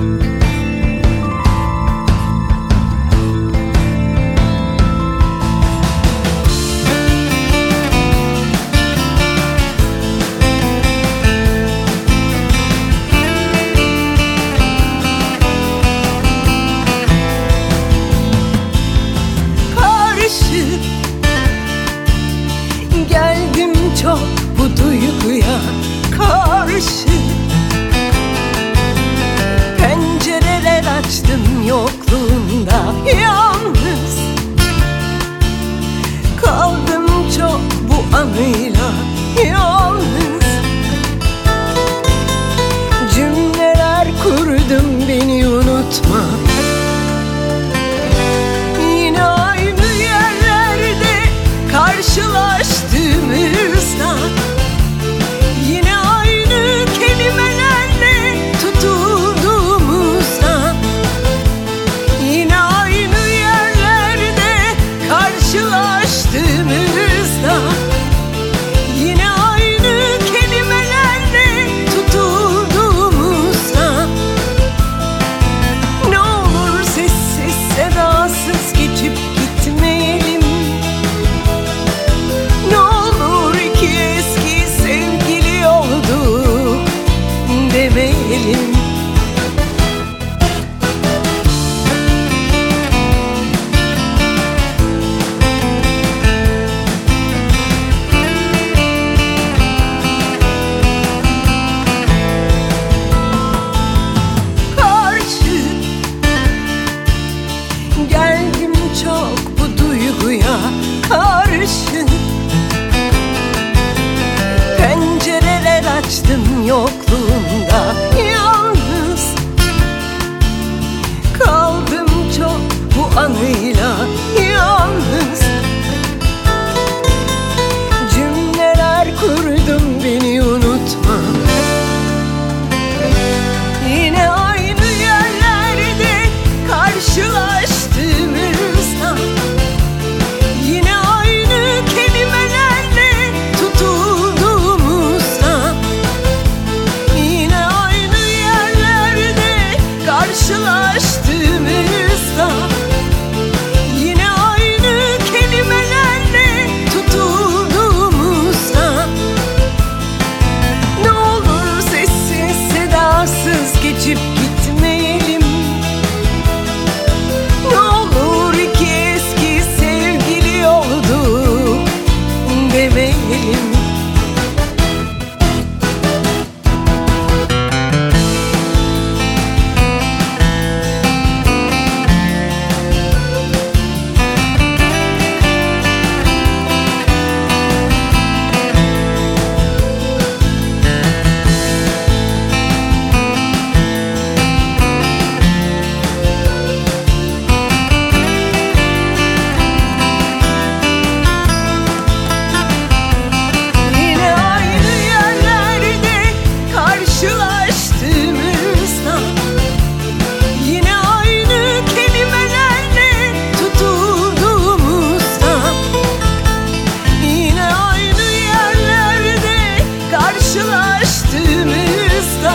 Bye. duyguya karşı. Pencereler açtım yokluğunda you Görüştüğümüzde